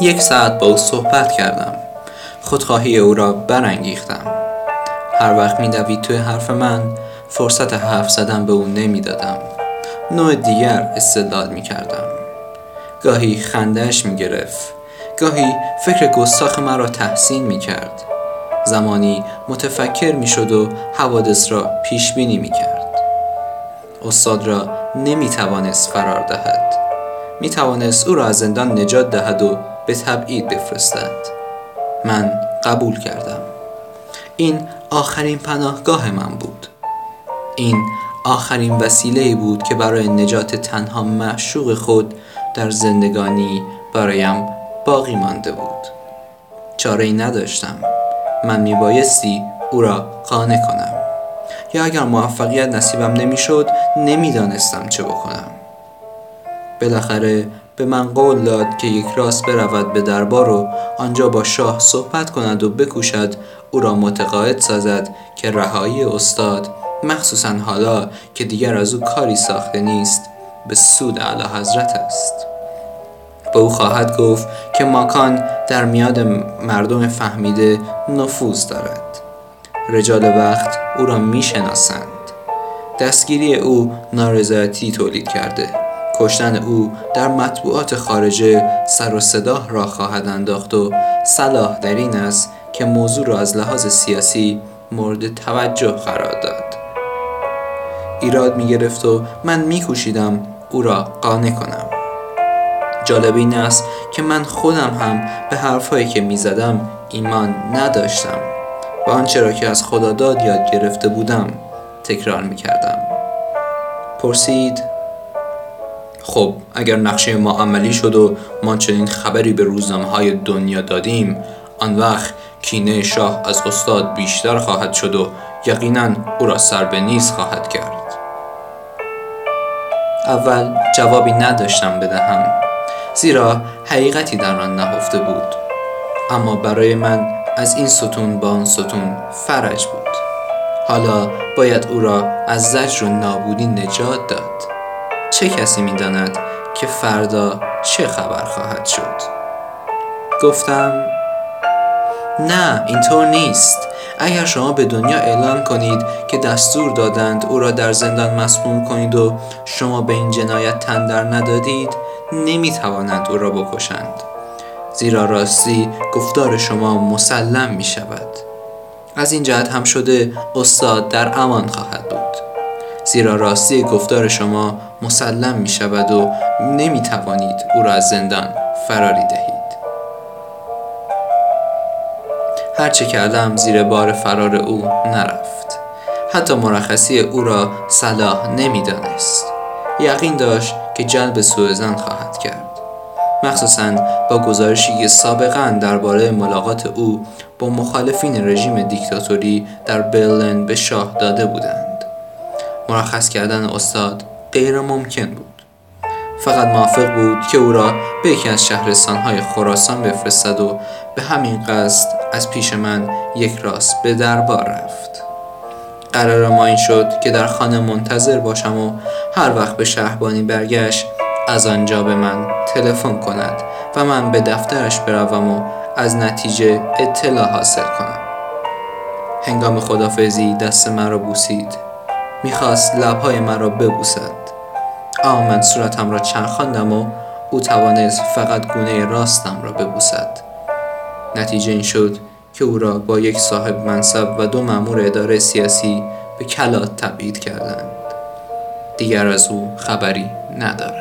یک ساعت با او صحبت کردم. خودخواهی او را برانگیختم. هر وقت میدوید توی حرف من فرصت حرف زدن به او نمی‌دادم. نوع دیگر استدلال می‌کردم. گاهی خندهش می‌گرفت. گاهی فکر گستاخ مرا تحسین می‌کرد. زمانی متفکر می‌شد و حوادث را پیش بینی می‌کرد. استاد را نمی‌توانست فرار دهد. می‌توانست او را از زندان نجات دهد و به تبعید بفرستد. من قبول کردم. این آخرین پناهگاه من بود. این آخرین وسیله بود که برای نجات تنها معشوق خود در زندگانی برایم باقی مانده بود. چاره ای نداشتم. من میبایستی او را قانع کنم. یا اگر موفقیت نصیبم نمی‌شد نمی‌دانستم چه بکنم. بالاخره به من قول داد که یک راست برود به دربار و آنجا با شاه صحبت کند و بکوشد او را متقاعد سازد که رهایی استاد. مخصوصا حالا که دیگر از او کاری ساخته نیست به سود اعلی حضرت است. به او خواهد گفت که ماکان در میاد مردم فهمیده نفوذ دارد. رجال وقت او را می‌شناسند. دستگیری او نارضایتی تولید کرده. کشتن او در مطبوعات خارجه سر و صدا را خواهد انداخت و صلاح در این است که موضوع را از لحاظ سیاسی مورد توجه قرار داد. ایراد می گرفت و من می او را قانع کنم. جالب این است که من خودم هم به حرفهایی که می زدم ایمان نداشتم و آنچه را که از خدا داد یاد گرفته بودم تکرار می کردم. پرسید خب اگر نقشه ما عملی شد و ما چنین خبری به روزنامه های دنیا دادیم آن وقت کینه شاه از استاد بیشتر خواهد شد و یقینا او را سر به نیز خواهد کرد. اول جوابی نداشتم بدهم زیرا حقیقتی در آن نهفته بود. اما برای من از این ستون با آن ستون فرج بود. حالا باید او را از زجر و نابودی نجات داد. چه کسی می‌داند که فردا چه خبر خواهد شد؟ گفتم نه اینطور نیست. اگر شما به دنیا اعلام کنید که دستور دادند او را در زندان مسموم کنید و شما به این جنایت تندر ندادید نمی‌توانند او را بکشند. زیرا راستی گفتار شما مسلم می شود از این جهت هم شده استاد در امان خواهد بود. زیرا راستی گفتار شما مسلم می شود و نمی توانید او را از زندان فراری دهید. هرچه کردم زیر بار فرار او نرفت. حتی مرخصی او را صلاح نمی‌دانست. یقین داشت که جلب سوء خواهد کرد. مخصوصا با گزارشی که سابقا درباره ملاقات او با مخالفین رژیم دیکتاتوری در برلین به شاه داده بودند. مرخص کردن استاد غیر ممکن بود. فقط موافق بود که او را به یکی از شهرستانهای خراسان بفرستد و به همین قصد از پیش من یک راست به دربار رفت. قرار ما این شد که در خانه منتظر باشم و هر وقت به شهبانی برگشت از آنجا به من تلفن کند و من به دفترش بروم و از نتیجه اطلاع حاصل کنم. هنگام خدافزی دست مرا بوسید. می‌خواست لبهای مرا ببوسد. اما من صورتم را چرخاندم و او توانست فقط گونه راستم را ببوسد. نتیجه این شد که او را با یک صاحب منصب و دو مأمور اداره سیاسی به کلات تبعید کردند. دیگر از او خبری ندارد.